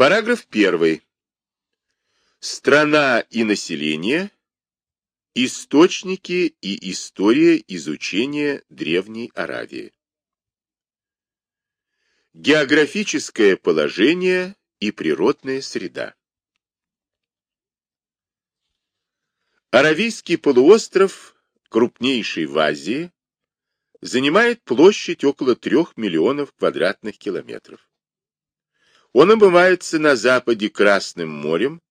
Параграф 1. Страна и население. Источники и история изучения Древней Аравии. Географическое положение и природная среда. Аравийский полуостров, крупнейший в Азии, занимает площадь около 3 миллионов квадратных километров. Он омывается на западе Красным морем,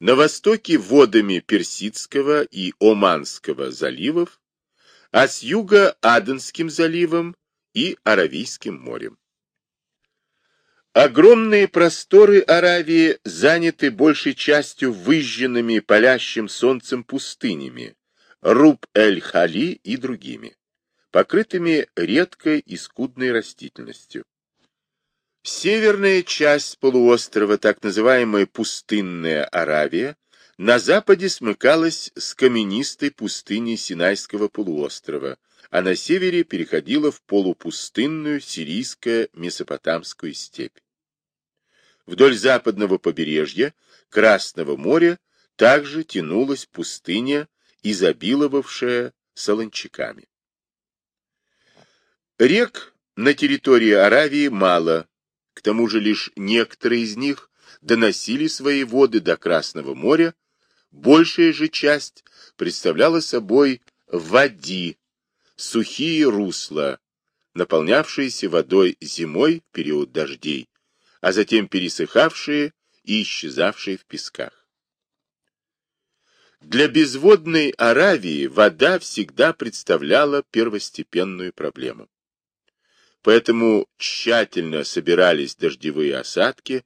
на востоке водами Персидского и Оманского заливов, а с юга Аденским заливом и Аравийским морем. Огромные просторы Аравии заняты большей частью выжженными палящим солнцем пустынями, Руб-эль-Хали и другими, покрытыми редкой и скудной растительностью. Северная часть полуострова, так называемая пустынная Аравия, на западе смыкалась с каменистой пустыней Синайского полуострова, а на севере переходила в полупустынную сирийско-месопотамскую степь. Вдоль западного побережья Красного моря также тянулась пустыня, изобиловавшая солончаками. Рек на территории Аравии мало, к тому же лишь некоторые из них доносили свои воды до Красного моря, большая же часть представляла собой води, сухие русла, наполнявшиеся водой зимой в период дождей, а затем пересыхавшие и исчезавшие в песках. Для безводной Аравии вода всегда представляла первостепенную проблему. Поэтому тщательно собирались дождевые осадки,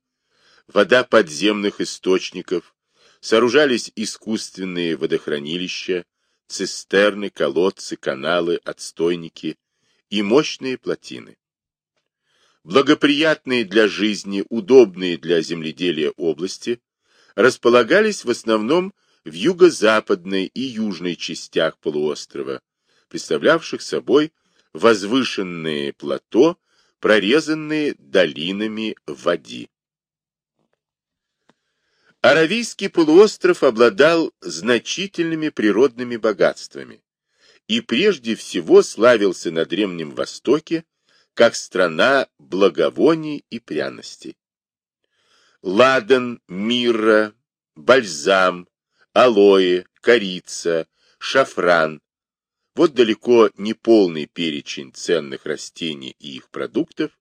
вода подземных источников, сооружались искусственные водохранилища, цистерны, колодцы, каналы, отстойники и мощные плотины. Благоприятные для жизни, удобные для земледелия области располагались в основном в юго-западной и южной частях полуострова, представлявших собой возвышенные плато, прорезанные долинами води. Аравийский полуостров обладал значительными природными богатствами и прежде всего славился на Древнем Востоке как страна благовоний и пряностей. Ладан, мирра, бальзам, алоэ, корица, шафран вот далеко не полный перечень ценных растений и их продуктов,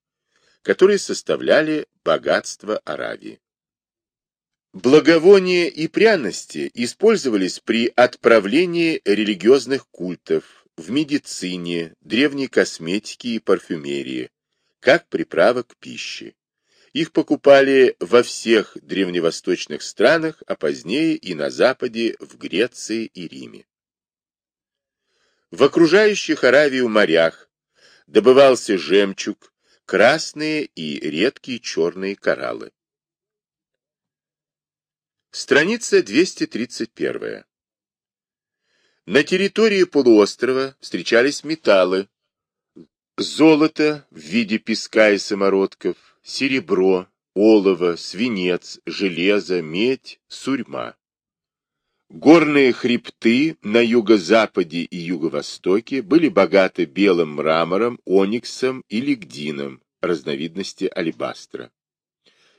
которые составляли богатство Аравии. Благовония и пряности использовались при отправлении религиозных культов, в медицине, древней косметике и парфюмерии, как приправа к пище. Их покупали во всех древневосточных странах, а позднее и на Западе, в Греции и Риме. В окружающих Аравию морях добывался жемчуг, красные и редкие черные кораллы. Страница 231. На территории полуострова встречались металлы, золото в виде песка и самородков, серебро, олово, свинец, железо, медь, сурьма. Горные хребты на юго-западе и юго-востоке были богаты белым мрамором, ониксом и лигдином, разновидности алебастра.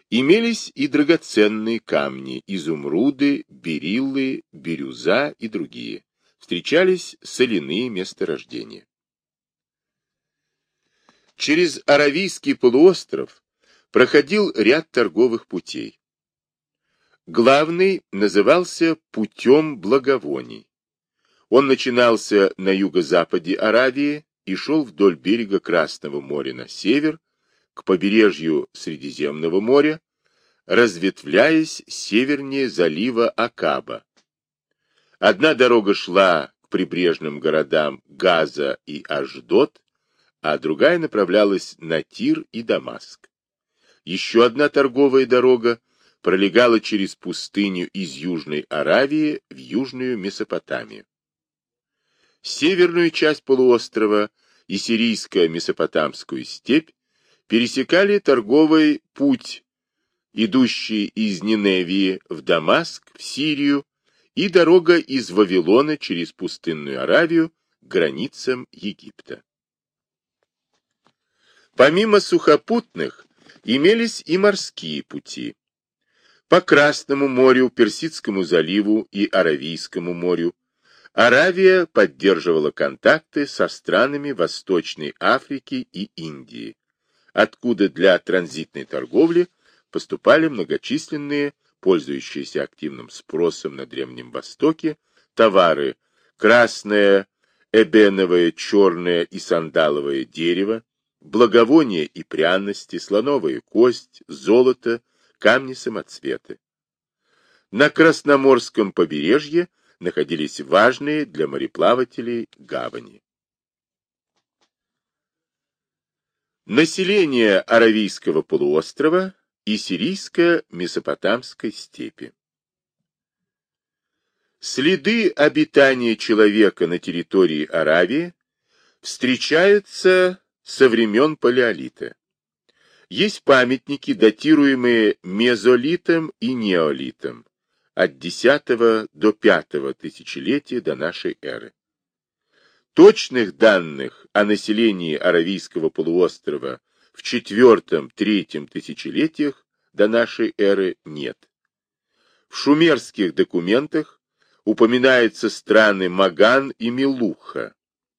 Имелись и драгоценные камни, изумруды, бериллы, бирюза и другие. Встречались соляные месторождения. Через Аравийский полуостров проходил ряд торговых путей. Главный назывался путем благовоний. Он начинался на юго-западе Аравии и шел вдоль берега Красного моря на север, к побережью Средиземного моря, разветвляясь севернее залива Акаба. Одна дорога шла к прибрежным городам Газа и Аждот, а другая направлялась на Тир и Дамаск. Еще одна торговая дорога пролегала через пустыню из Южной Аравии в Южную Месопотамию. Северную часть полуострова и сирийско-месопотамскую степь пересекали торговый путь идущий из Ниневии в Дамаск, в Сирию, и дорога из Вавилона через пустынную Аравию к границам Египта. Помимо сухопутных, имелись и морские пути. По Красному морю, Персидскому заливу и Аравийскому морю. Аравия поддерживала контакты со странами Восточной Африки и Индии, откуда для транзитной торговли поступали многочисленные, пользующиеся активным спросом на Древнем Востоке, товары красное, эбеновое, черное и сандаловое дерево, благовония и пряности, слоновая кость, золото, камни-самоцветы. На Красноморском побережье находились важные для мореплавателей гавани. Население Аравийского полуострова и Сирийско-Месопотамской степи. Следы обитания человека на территории Аравии встречаются со времен Палеолита. Есть памятники, датируемые мезолитом и неолитом от X до V тысячелетия до нашей эры. Точных данных о населении Аравийского полуострова в IV-III тысячелетиях до нашей эры нет. В шумерских документах упоминаются страны Маган и Милуха,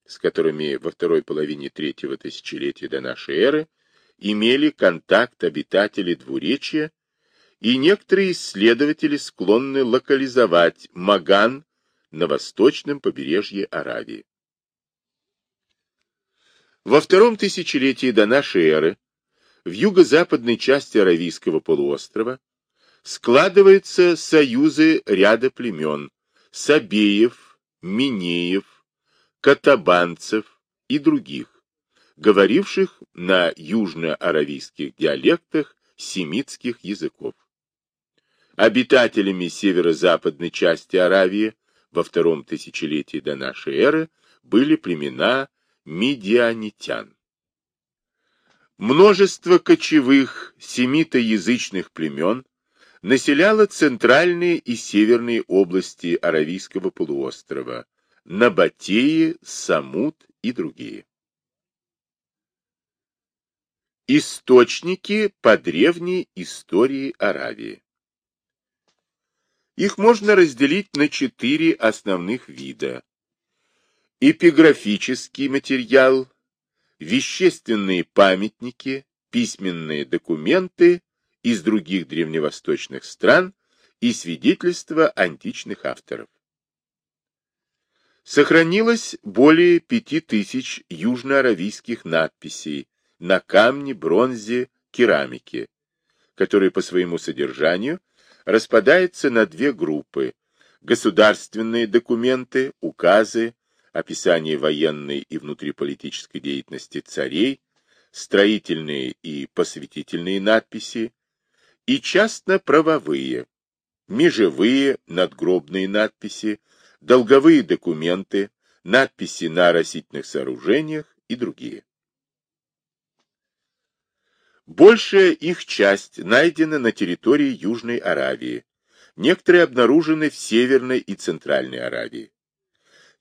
с которыми во второй половине третьего тысячелетия до нашей эры имели контакт обитатели двуречья, и некоторые исследователи склонны локализовать Маган на восточном побережье Аравии. Во втором тысячелетии до нашей эры в юго-западной части Аравийского полуострова складываются союзы ряда племен – Сабеев, Минеев, катабанцев и других, говоривших на южно-аравийских диалектах семитских языков. Обитателями северо-западной части Аравии во втором тысячелетии до нашей эры были племена медианитян. Множество кочевых семитоязычных племен населяло центральные и северные области Аравийского полуострова, Набатеи, Самут и другие. Источники по древней истории Аравии. Их можно разделить на четыре основных вида. Эпиграфический материал, вещественные памятники, письменные документы из других древневосточных стран и свидетельства античных авторов. Сохранилось более пяти тысяч южноаравийских надписей на камне, бронзе, керамике, которые по своему содержанию распадаются на две группы – государственные документы, указы, описание военной и внутриполитической деятельности царей, строительные и посвятительные надписи, и частно-правовые, межевые надгробные надписи, долговые документы, надписи на растительных сооружениях и другие. Большая их часть найдена на территории Южной Аравии, некоторые обнаружены в Северной и Центральной Аравии.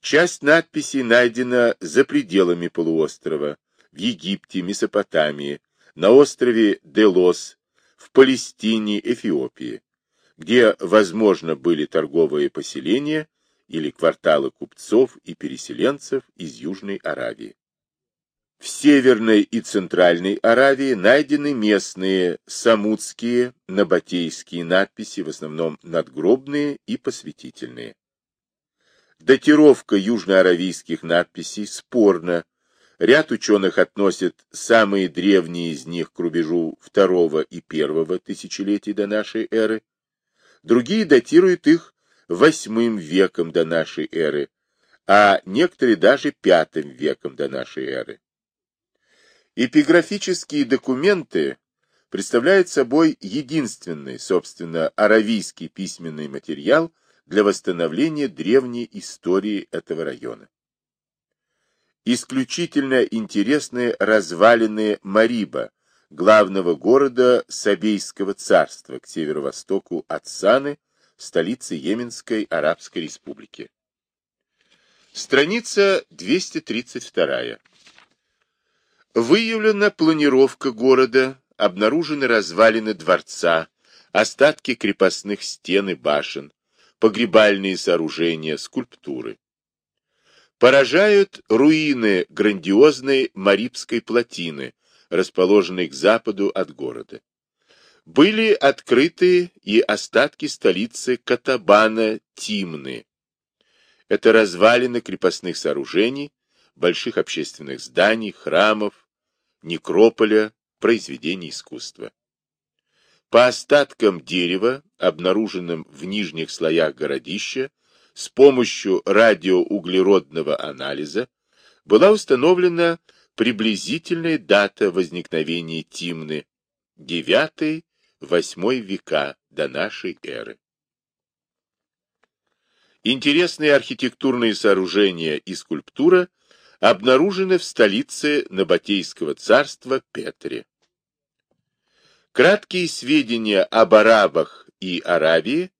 Часть надписей найдена за пределами полуострова, в Египте, Месопотамии, на острове Делос, в Палестине, Эфиопии, где, возможно, были торговые поселения или кварталы купцов и переселенцев из Южной Аравии. В Северной и Центральной Аравии найдены местные самутские, набатейские надписи, в основном надгробные и посвятительные. Датировка южноаравийских надписей спорна. Ряд ученых относит самые древние из них к рубежу второго и первого тысячелетий до нашей эры. Другие датируют их восьмым веком до нашей эры, а некоторые даже пятым веком до нашей эры. Эпиграфические документы представляют собой единственный, собственно, аравийский письменный материал для восстановления древней истории этого района. Исключительно интересны развалины Мариба, главного города Сабейского царства к северо-востоку от Саны, столицы Йеменской Арабской Республики. Страница 232. Выявлена планировка города, обнаружены развалины дворца, остатки крепостных стен и башен, погребальные сооружения, скульптуры. Поражают руины грандиозной Марибской плотины, расположенной к западу от города. Были открыты и остатки столицы Катабана Тимны. Это развалины крепостных сооружений, больших общественных зданий, храмов, некрополя, произведений искусства. По остаткам дерева, обнаруженным в нижних слоях городища, с помощью радиоуглеродного анализа была установлена приблизительная дата возникновения Тимны 9-8 века до нашей эры. Интересные архитектурные сооружения и скульптура – обнаружены в столице Набатейского царства Петре. Краткие сведения об арабах и Аравии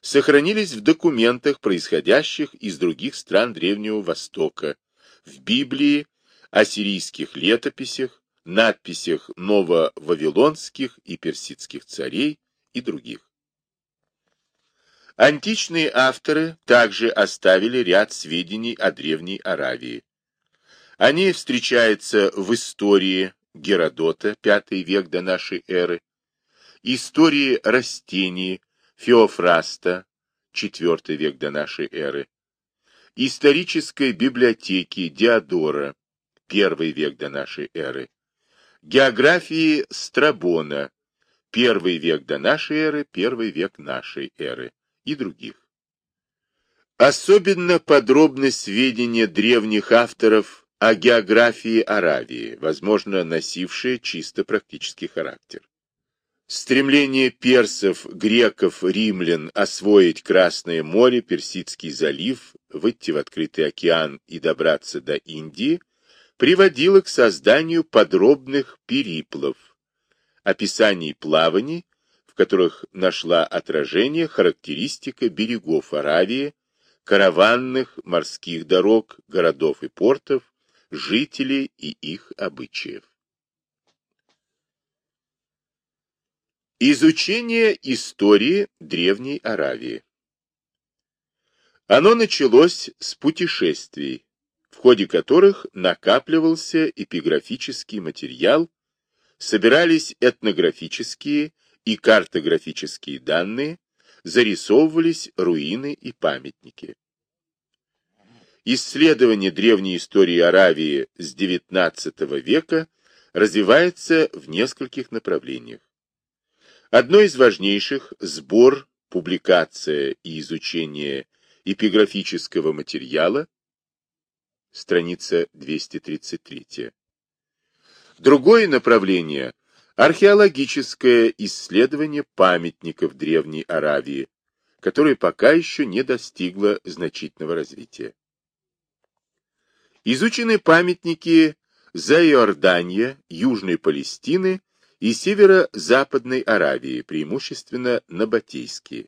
сохранились в документах, происходящих из других стран Древнего Востока, в Библии, ассирийских летописях, надписях ново-вавилонских и персидских царей и других. Античные авторы также оставили ряд сведений о Древней Аравии. Они встречаются в истории Геродота, V век до нашей эры, истории растений Феофраста, IV век до нашей эры, исторической библиотеки Диодора, I век до нашей эры, географии Страбона, I век до нашей эры, I век нашей эры и других. Особенно подробны сведения древних авторов о географии Аравии, возможно, носившие чисто практический характер. Стремление персов, греков, римлян освоить Красное море, Персидский залив, выйти в открытый океан и добраться до Индии приводило к созданию подробных периплов, описаний плаваний, в которых нашла отражение характеристика берегов Аравии, караванных морских дорог, городов и портов, жителей и их обычаев. Изучение истории Древней Аравии Оно началось с путешествий, в ходе которых накапливался эпиграфический материал, собирались этнографические и картографические данные, зарисовывались руины и памятники. Исследование древней истории Аравии с XIX века развивается в нескольких направлениях. Одно из важнейших – сбор, публикация и изучение эпиграфического материала, страница 233. Другое направление – археологическое исследование памятников Древней Аравии, которое пока еще не достигло значительного развития. Изучены памятники Заиордания, Южной Палестины и северо-западной Аравии, преимущественно набатейские.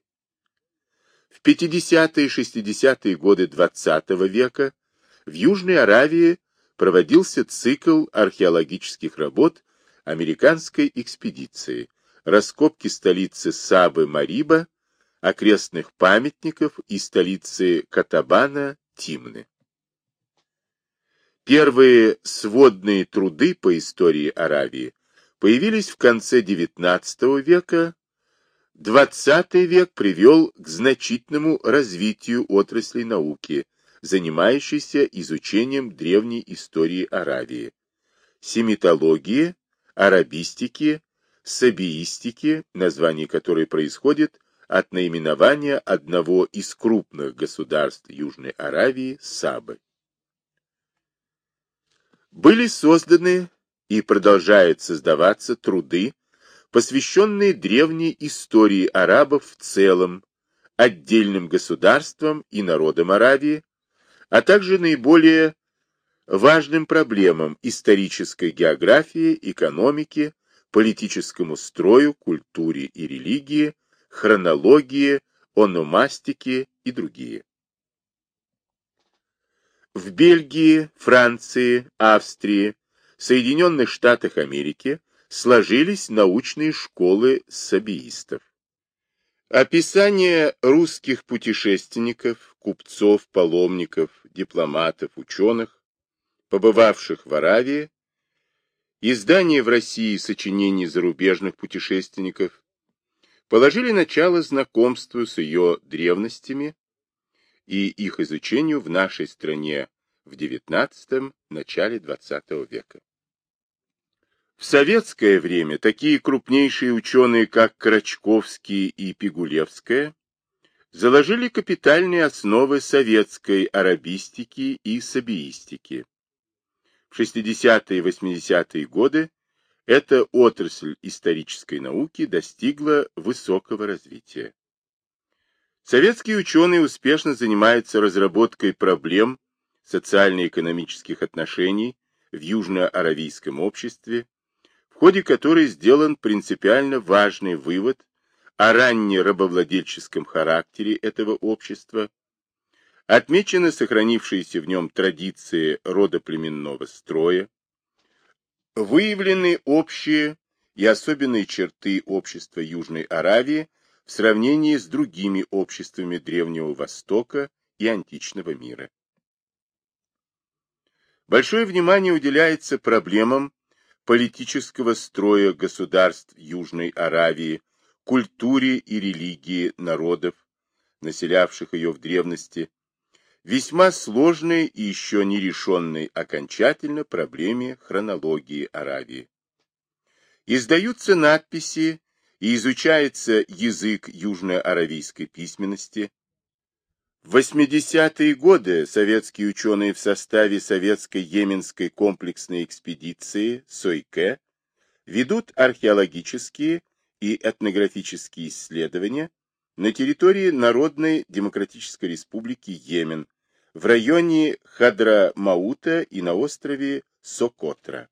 В 50-е и 60-е годы XX -го века в Южной Аравии проводился цикл археологических работ американской экспедиции, раскопки столицы Сабы-Мариба, окрестных памятников и столицы Катабана Тимны. Первые сводные труды по истории Аравии появились в конце XIX века. XX век привел к значительному развитию отраслей науки, занимающейся изучением древней истории Аравии, семитологии, арабистики, сабиистики, название которой происходит от наименования одного из крупных государств Южной Аравии – Сабы были созданы и продолжают создаваться труды, посвященные древней истории арабов в целом, отдельным государствам и народам Аравии, а также наиболее важным проблемам исторической географии, экономики, политическому строю, культуре и религии, хронологии, ономастике и другие. В Бельгии, Франции, Австрии, Соединенных Штатах Америки сложились научные школы сабиистов. Описание русских путешественников, купцов, паломников, дипломатов, ученых, побывавших в Аравии, издание в России сочинений зарубежных путешественников положили начало знакомству с ее древностями и их изучению в нашей стране в XIX – начале XX века. В советское время такие крупнейшие ученые, как Крачковский и Пигулевская, заложили капитальные основы советской арабистики и сабиистики. В 60-е и 80-е годы эта отрасль исторической науки достигла высокого развития. Советские ученые успешно занимаются разработкой проблем социально-экономических отношений в южно-аравийском обществе, в ходе которой сделан принципиально важный вывод о ранне-рабовладельческом характере этого общества, отмечены сохранившиеся в нем традиции родоплеменного строя, выявлены общие и особенные черты общества Южной Аравии в сравнении с другими обществами Древнего Востока и античного мира. Большое внимание уделяется проблемам политического строя государств Южной Аравии, культуре и религии народов, населявших ее в древности, весьма сложной и еще не решенной окончательно проблеме хронологии Аравии. Издаются надписи и изучается язык южноаравийской письменности. В 80-е годы советские ученые в составе советской йеменской комплексной экспедиции СОЙКЭ ведут археологические и этнографические исследования на территории Народной Демократической Республики Йемен в районе Хадра-Маута и на острове Сокотра.